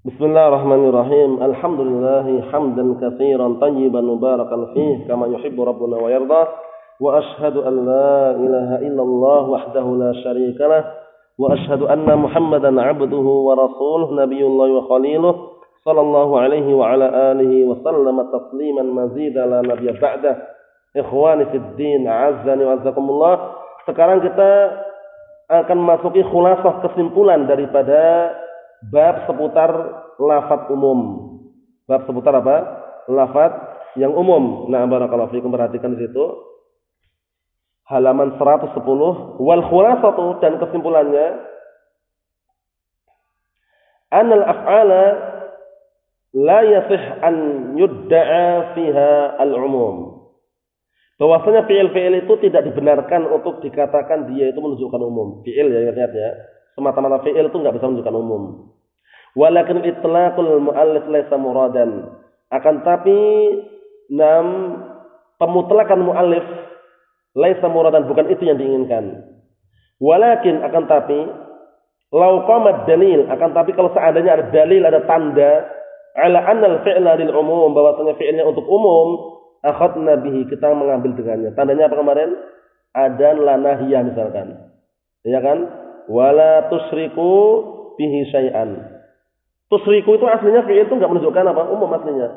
بسم الله الرحمن الرحيم. الحمد لله حمدا كثيرا طيبا مباركا فيه كما يحب ربنا ويرضى. وأشهد أن لا إله إلا الله وحده لا شريك له. وأشهد أن محمدا عبده ورسوله نبي الله وخليله صلى الله عليه وعلى آله وسلم تسليما مزيدا لا نبي بعده. إخواني في الدين عزني وعزكم الله. Sekarang kita akan masuki khulasah kesimpulan daripada bab seputar lafat umum. Bab seputar apa? Lafat yang umum. Nah, barakallahu fikum perhatikan di situ. Halaman 110 wal khulasatu dan kesimpulannya anal af'ala la yasih an yudda'a fiha al-umum. Bahwasanya fi'il-fi'il itu tidak dibenarkan untuk dikatakan dia itu menunjukkan umum. Fi'il ya ingat ya semata-mata fi'il itu enggak bisa menunjukkan umum. Walakin itlaqul muallif laisa muradan. Akan tapi nam pemutlakan muallif laisa muradan bukan itu yang diinginkan. Walakin akan tapi lau qamat dalil akan tapi kalau seandainya ada dalil ada tanda ala anna al-fi'la lil umum bahwasanya fi'ilnya untuk umum akhadna bihi kita mengambil dengannya. Tandanya apa kemarin? Adan lanahiyah misalkan. Ya kan? Wala tusriku bihi syai'an. Tusriku itu aslinya fi'il itu enggak menunjukkan apa? Umum aslinya.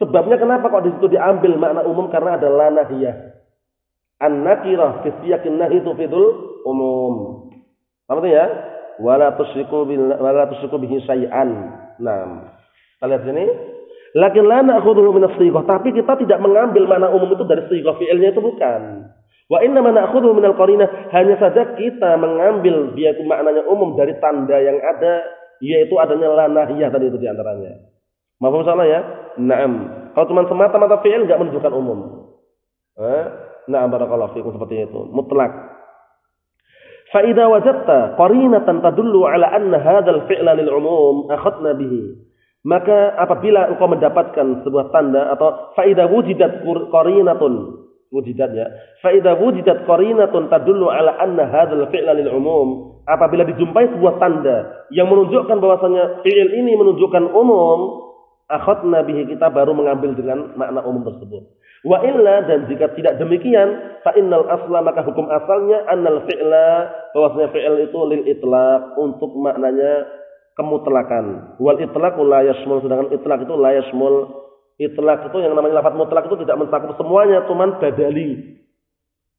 Sebabnya kenapa kok di situ diambil makna umum karena ada lanahiyah. An-nakirah fi siyakin nahi tufidul umum. Itu ya? Wala tusriku bil wala tusriku bihi syai'an. Nah, kita lihat sini. Lakin la na'khudhuhu min as-sighah, tapi kita tidak mengambil makna umum itu dari sighah fi'ilnya itu bukan. Wa inna ma na'khudhu minal qarinah hanya saja kita mengambil dia itu maknanya umum dari tanda yang ada yaitu adanya la nahiyah tadi itu di antaranya. Mahfum salah ya? Naam. Kalau cuma semata-mata fi'il enggak menunjukkan umum. Eh? Na'am barakallahu fikum seperti itu. Mutlak. Fa idza wajadta qarinatan tadullu ala anna hadzal fi'la lil umum akhadna bihi. Maka apabila engkau mendapatkan sebuah tanda atau fa idza wujidat qarinatun wujidat ya. Fa idza wujidat qarinatun tadullu ala anna hadzal fi'la lil umum. Apabila dijumpai sebuah tanda yang menunjukkan bahwasanya fi'il ini menunjukkan umum, akhadna bihi kita baru mengambil dengan makna umum tersebut. Wa illa dan jika tidak demikian, fa innal asla maka hukum asalnya annal fi'la bahwasanya fi'il itu lil itlaq untuk maknanya kemutlakan. Wal itlaq la yashmul sedangkan itlaq itu la yashmul Itlak itu yang namanya lafaz mutlak itu tidak mencakup semuanya, cuman badali.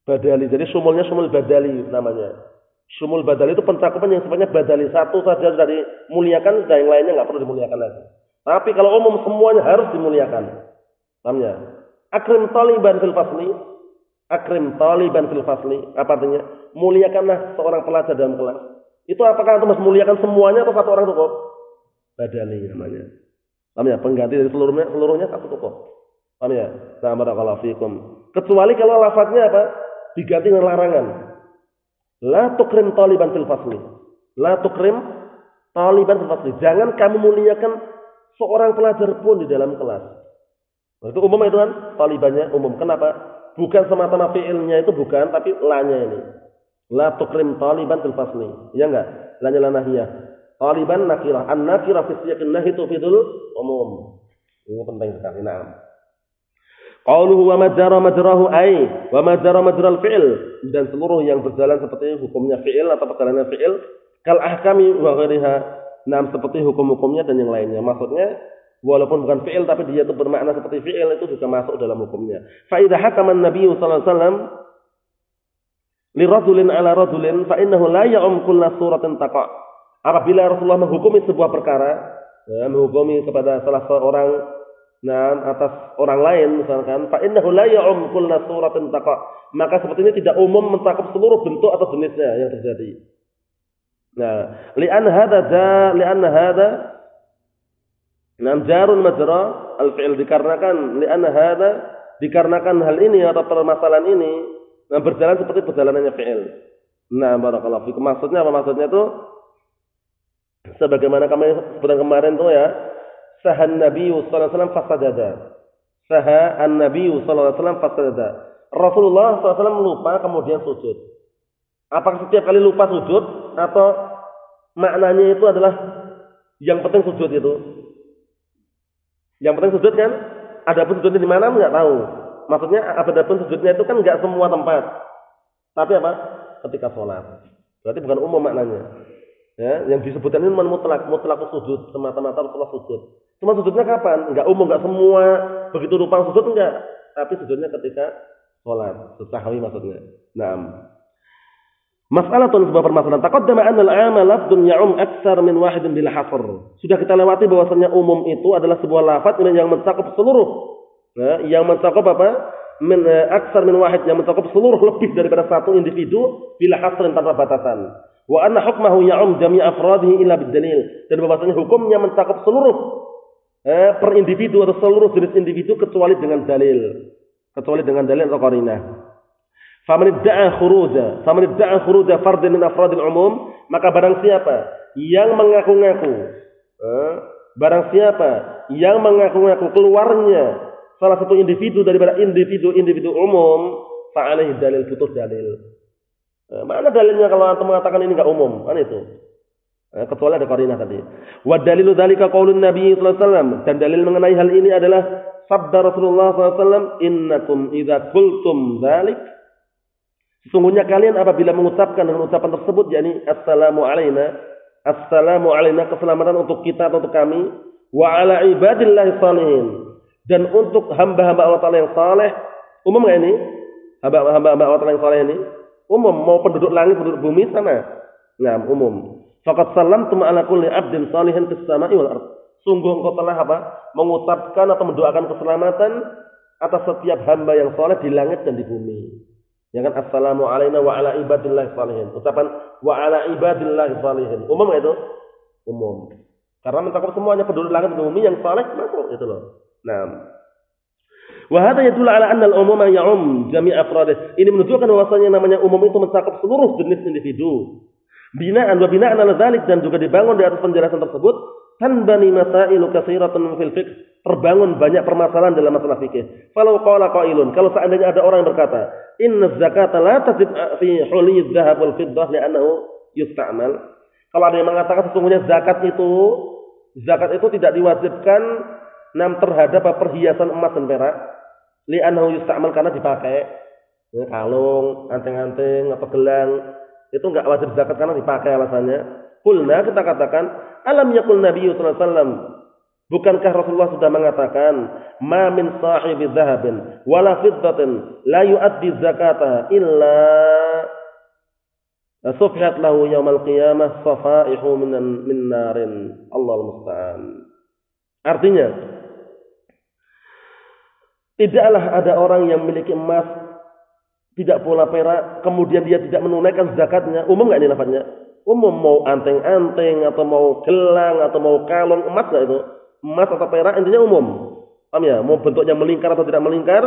Badali. Jadi sumulnya sumul badali namanya. Sumul badali itu pencakupan yang sifatnya badali. Satu saja dari muliakan, dan yang lainnya nggak perlu dimuliakan lagi. Tapi kalau umum semuanya harus dimuliakan. Namanya. Akrim taliban fil fasli. Akrim taliban fil fasli. Apa artinya? Muliakanlah seorang pelajar dalam kelas. Itu apakah antum harus muliakan semuanya atau satu orang cukup? Badali namanya. Paham ya? Pengganti dari seluruhnya, seluruhnya satu tokoh. Paham ya? Nah, barakallahu fikum. Kecuali kalau lafadznya apa? Diganti dengan larangan. La tukrim taliban fil fasli. La tukrim taliban fil fasli. Jangan kamu muliakan seorang pelajar pun di dalam kelas. Nah, itu umum itu kan? Talibannya umum. Kenapa? Bukan semata-mata fi'ilnya itu bukan, tapi lanya ini. La tukrim taliban fil fasli. Ya enggak? Lanya lanahiyah. Taliban nakirah. An nakirah fi siyakin nahi tufidul umum. Ini penting sekali. Nah. Qauluhu wa majara majrahu ay wa majara majral fi'il dan seluruh yang berjalan seperti hukumnya fi'il atau perjalanan fi'il kal ahkami wa ghairiha. Nah, seperti hukum-hukumnya dan yang lainnya. Maksudnya walaupun bukan fi'il tapi dia itu bermakna seperti fi'il itu juga masuk dalam hukumnya. Fa idza hakama an-nabiy sallallahu alaihi wasallam li rajulin ala rajulin fa innahu la ya'um kullu suratin taqa' apabila Rasulullah menghukumi sebuah perkara, ya, menghukumi kepada salah seorang nah atas orang lain misalkan fa innahu la ya'um kullu suratin taqa maka sepertinya tidak umum mencakup seluruh bentuk atau jenisnya yang terjadi. Nah li'an hadza ja li'anna hadza nam jarun majra al-fi'l dikarenakan li'anna hadza dikarenakan hal ini atau permasalahan ini nah berjalan seperti perjalanannya fi'il nah barakallahu fikum. Maksudnya apa? Maksudnya itu Sebagaimana kami sebutkan kemarin tuh ya, sahan Nabi sallallahu alaihi wasallam fasajada. Saha an-Nabi sallallahu alaihi wasallam fasajada. Rasulullah SAW lupa kemudian sujud. Apakah setiap kali lupa sujud atau maknanya itu adalah Yang penting sujud itu. Yang penting sujud kan? Ada pun sujudnya di mana nggak tahu. Maksudnya ada pun sujudnya itu kan nggak semua tempat. Tapi apa? Ketika sholat. Berarti bukan umum maknanya. Ya, yang disebutkan ini mutlak, mutlak sujud, semata-mata Rasulullah sujud. Cuma sujudnya kapan? Enggak umum, enggak semua begitu rupa sujud enggak. Tapi sujudnya ketika sholat, sesahwi maksudnya. Nah, Masalah tuan sebuah permasalahan. Taqaddama anna al-'ama lafdun ya'um aksar min wahidin bila hasr. Sudah kita lewati bahwasanya umum itu adalah sebuah lafaz yang mencakup seluruh. Nah, yang mencakup apa? Min uh, aksar min wahid yang mencakup seluruh lebih daripada satu individu bila hasr tanpa batasan. Wa anna hukmahu ya'um jami' afradihi illa bidalil. Dan bahwasanya hukumnya mencakup seluruh eh, per individu atau seluruh jenis individu kecuali dengan dalil. Kecuali dengan dalil atau qarinah. Faman idda'a khuruja, faman idda'a khuruja fardin min afradil umum, maka barang siapa yang mengaku-ngaku eh, barang siapa yang mengaku-ngaku keluarnya salah satu individu daripada individu-individu umum, fa'alaihi dalil butuh dalil. Eh, mana dalilnya kalau antum mengatakan ini enggak umum? Kan itu. Eh, kecuali ada qarinah tadi. Wa dalilu dzalika qaulun Nabi sallallahu alaihi wasallam dan dalil mengenai hal ini adalah sabda Rasulullah sallallahu alaihi wasallam, "Innakum idza qultum dzalik" Sesungguhnya kalian apabila mengucapkan dengan ucapan tersebut yakni assalamu alaina, assalamu alaina keselamatan untuk kita atau untuk kami wa ala ibadillah salihin dan untuk hamba-hamba Allah Taala yang saleh umum enggak ini? Hamba-hamba Allah Taala yang saleh ini umum mau penduduk langit penduduk bumi sama. Nah, umum. Faqad sallamtum ala kulli abdin salihin fis sama'i wal ard. Sungguh engkau telah apa? Mengucapkan atau mendoakan keselamatan atas setiap hamba yang saleh di langit dan di bumi. Ya kan assalamu alaina wa ala ibadillah salihin. Ucapan wa ala ibadillah salihin. Umum itu? Umum. Karena mencakup semuanya penduduk langit dan bumi yang saleh masuk itu loh. Nah. Wa hadha yadullu ala anna al-umuma ya'um jami' afradih. Ini menunjukkan bahwasanya namanya umum itu mencakup seluruh jenis individu. Binaan wa binaan ala dzalik dan juga dibangun di atas penjelasan tersebut tanbani masailu katsiratan fil fiqh terbangun banyak permasalahan dalam masalah fikih. Kalau qala qailun, kalau seandainya ada orang yang berkata, "Inna zakata la tajib fi huli dzahab wal fiddah li'annahu yusta'mal." Kalau ada yang mengatakan sesungguhnya zakat itu zakat itu tidak diwajibkan nam terhadap perhiasan emas dan perak li'annahu yusta'mal karena dipakai ya, kalung, anting-anting atau gelang itu enggak wajib zakat karena dipakai alasannya. Kulna kita katakan, alam yakul Nabi sallallahu Bukankah Rasulullah sudah mengatakan, "Ma min sahibi dhahabin wala fiddatin la yu'addi zakata illa sufhat lahu yaumal qiyamah safaihu minan min narin." Allahu musta'an. Artinya, tidaklah ada orang yang memiliki emas tidak pula perak, kemudian dia tidak menunaikan zakatnya. Umum nggak ini lafadznya? Umum mau anteng-anteng atau mau gelang atau mau kalung emas nggak itu? emas atau perak intinya umum. Paham ya? Mau bentuknya melingkar atau tidak melingkar,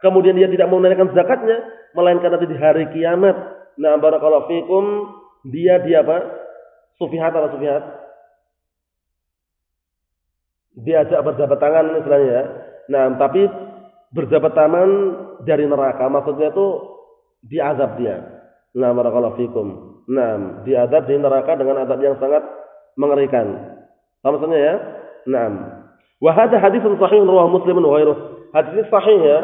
kemudian dia tidak menunaikan zakatnya, melainkan nanti di hari kiamat. Nah, barakallahu fikum, dia dia apa? Sufihat atau sufihat? Diajak berjabat tangan istilahnya ya. Nah, tapi berjabat tangan dari neraka, maksudnya itu diazab dia. Nah, barakallahu fikum. Nah, diazab di neraka dengan azab yang sangat mengerikan. Apa maksudnya ya? Naam. Wa hadha haditsun sahih rawahu Muslim wa ghairuh. Hadis sahih ya.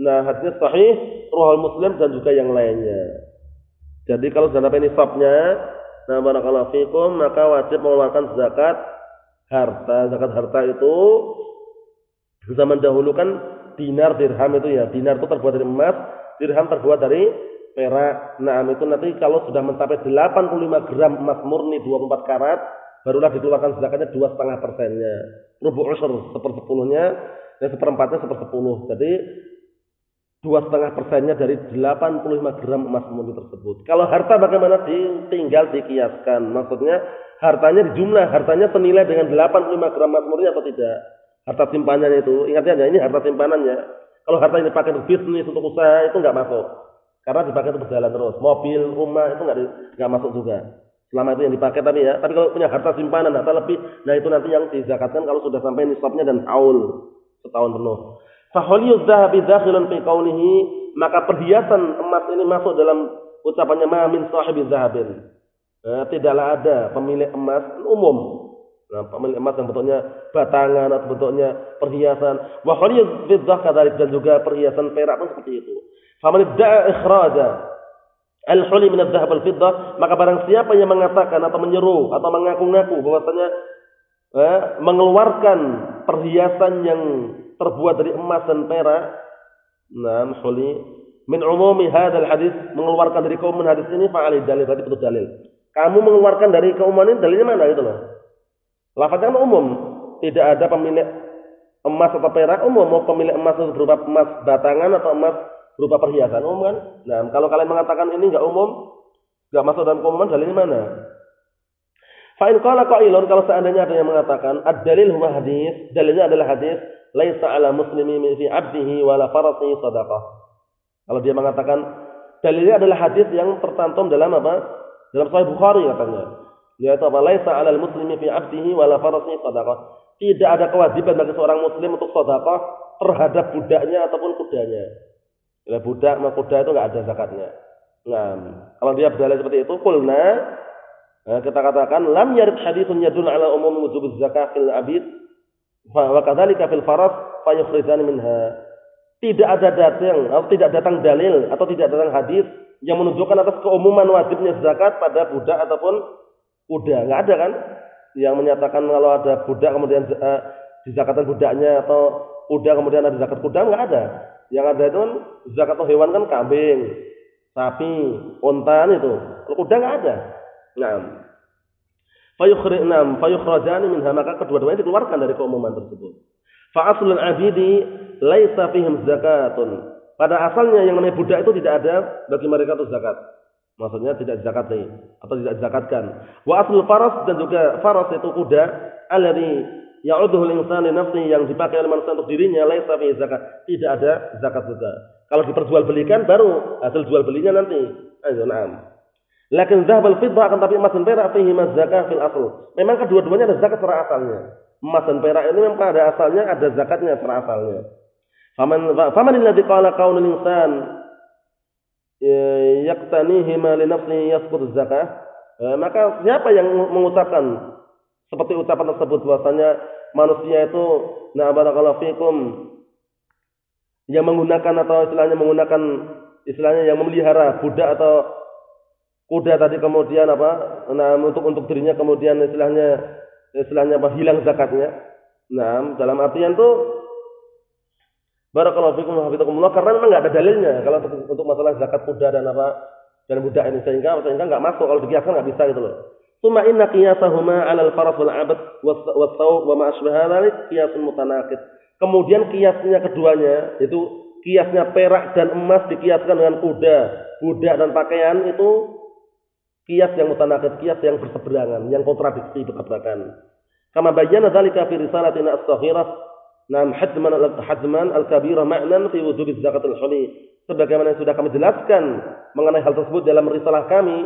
Nah, hadis sahih rawahu Muslim dan juga yang lainnya. Jadi kalau sudah sampai nisabnya, nah barakallahu fikum, maka wajib mengeluarkan zakat harta. Zakat harta itu zaman dahulu kan dinar dirham itu ya. Dinar itu terbuat dari emas, dirham terbuat dari perak. Nah, itu nanti kalau sudah mencapai 85 gram emas murni 24 karat, barulah dikeluarkan zakatnya dua setengah persennya. Rubu usur sepersepuluhnya dan seperempatnya sepersepuluh. Jadi dua setengah persennya dari 85 gram emas murni tersebut. Kalau harta bagaimana? Tinggal dikiaskan. Maksudnya hartanya dijumlah, hartanya senilai dengan 85 gram emas murni atau tidak. Harta simpanannya itu, ingat ya ini harta simpanannya. Kalau harta ini dipakai untuk bisnis, untuk usaha itu nggak masuk. Karena dipakai untuk berjalan terus. Mobil, rumah itu nggak nggak masuk juga. Selama itu yang dipakai tapi ya. Tapi kalau punya harta simpanan harta lebih, nah itu nanti yang dizakatkan kalau sudah sampai nisabnya dan haul setahun penuh. Faholiyuz zahabi dakhilun fi maka perhiasan emas ini masuk dalam ucapannya ma min sahibi zahabin. Nah, tidaklah ada pemilik emas umum. Nah, emas yang bentuknya batangan atau bentuknya perhiasan. Wa khaliyat fiddah kadzalik dan juga perhiasan perak pun seperti itu. Faman da'a ikhraja al-huli min adh-dhahab al-fiddah, maka barang siapa yang mengatakan atau menyeru atau mengaku-ngaku bahwasanya eh, mengeluarkan perhiasan yang terbuat dari emas dan perak, nah, huli min umumi hadzal hadis mengeluarkan dari keumuman hadis ini fa'ali dalil berarti betul dalil. Kamu mengeluarkan dari keumuman ini dalilnya mana gitu loh. Lafaznya kan umum, tidak ada pemilik emas atau perak umum, mau pemilik emas itu berupa emas batangan atau emas berupa perhiasan umum kan? Nah, kalau kalian mengatakan ini enggak umum, enggak masuk dalam keumuman, dalilnya mana? Fa'in qala qailun kalau seandainya ada yang mengatakan ad-dalil huwa hadis, dalilnya adalah hadis laisa ala muslimi fi 'abdihi wala farasi sadaqah. Kalau dia mengatakan dalilnya adalah hadis yang tercantum dalam apa? Dalam Sahih Bukhari katanya yaitu apa laisa 'alal muslimi fi 'abdihi wala farasihi sadaqah. Tidak ada kewajiban bagi seorang muslim untuk sedekah terhadap budaknya ataupun kudanya. Ya, budak sama kuda itu enggak ada zakatnya. Nah, kalau dia berdalil seperti itu, kulna nah, kita katakan lam yarid haditsun yadul ala umum wujub zakat fil abid wa kadzalika fil faras fayukhrizan minha. Tidak ada datang atau tidak datang dalil atau tidak datang hadis yang menunjukkan atas keumuman wajibnya zakat pada budak ataupun kuda nggak ada kan? Yang menyatakan kalau ada budak kemudian uh, dizakatkan budaknya atau kuda kemudian ada zakat kuda nggak ada. Yang ada itu kan zakat hewan kan kambing sapi ontan itu. Kalau kuda nggak ada. Nah fayukhrinam fayukhrajani minha maka kedua-duanya dikeluarkan dari keumuman tersebut. Fa aslul abidi laisa fihim zakatun. Pada asalnya yang namanya budak itu tidak ada bagi mereka itu zakat Maksudnya tidak zakati atau tidak zakatkan. Wa aslul faras dan juga faras itu kuda alladhi ya'udhu al-insan li nafsi yang dipakai oleh manusia untuk dirinya laisa fi zakat. Tidak ada zakat juga. Kalau diperjualbelikan baru hasil jual belinya nanti. Ayo na'am. Lakin zahab al-fiddah akan tapi emas dan perak fihi zakah fil asl. Memang kedua-duanya ada zakat secara asalnya. Emas dan perak ini memang pada asalnya ada zakatnya secara asalnya. Faman faman alladhi qala qaulul insan yaqtanihima li nafsihi yasqut zakah. Eh, maka siapa yang mengucapkan seperti ucapan tersebut bahwasanya manusia itu na barakallahu fikum yang menggunakan atau istilahnya menggunakan istilahnya yang memelihara budak atau kuda tadi kemudian apa nah untuk untuk dirinya kemudian istilahnya istilahnya apa hilang zakatnya. Nah dalam artian tuh Barakallahu fikum hafizakumullah karena memang enggak ada dalilnya kalau untuk, untuk masalah zakat kuda dan apa dan budak ini sehingga sehingga enggak masuk kalau dikiaskan enggak bisa gitu loh. Suma inna qiyasahuma 'ala al-faras wal 'abd was wa ma asbaha dzalik qiyasun mutanaqid. Kemudian kiasnya keduanya itu kiasnya perak dan emas dikiaskan dengan kuda, budak dan pakaian itu kias yang mutanaqid, kias yang berseberangan, yang kontradiksi bertabrakan. Kama bayyana dzalika fi risalatina as-saghirah Nam hadman al-hadman al-kabira ma'nan fi wujub zakat al-huli. Sebagaimana yang sudah kami jelaskan mengenai hal tersebut dalam risalah kami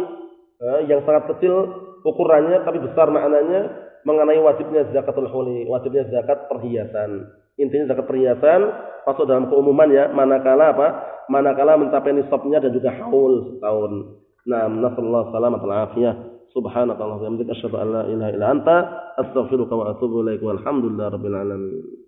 eh, yang sangat kecil ukurannya tapi besar maknanya mengenai wajibnya zakatul huli, wajibnya zakat perhiasan. Intinya zakat perhiasan masuk dalam keumuman ya, manakala apa? Manakala mencapai nisabnya dan juga haul setahun. Nah, nasallahu salamat al-afiyah. Subhanakallahumma wa bihamdika asyhadu an la ilaha illa anta astaghfiruka wa atubu ilaik. Walhamdulillahirabbil alamin.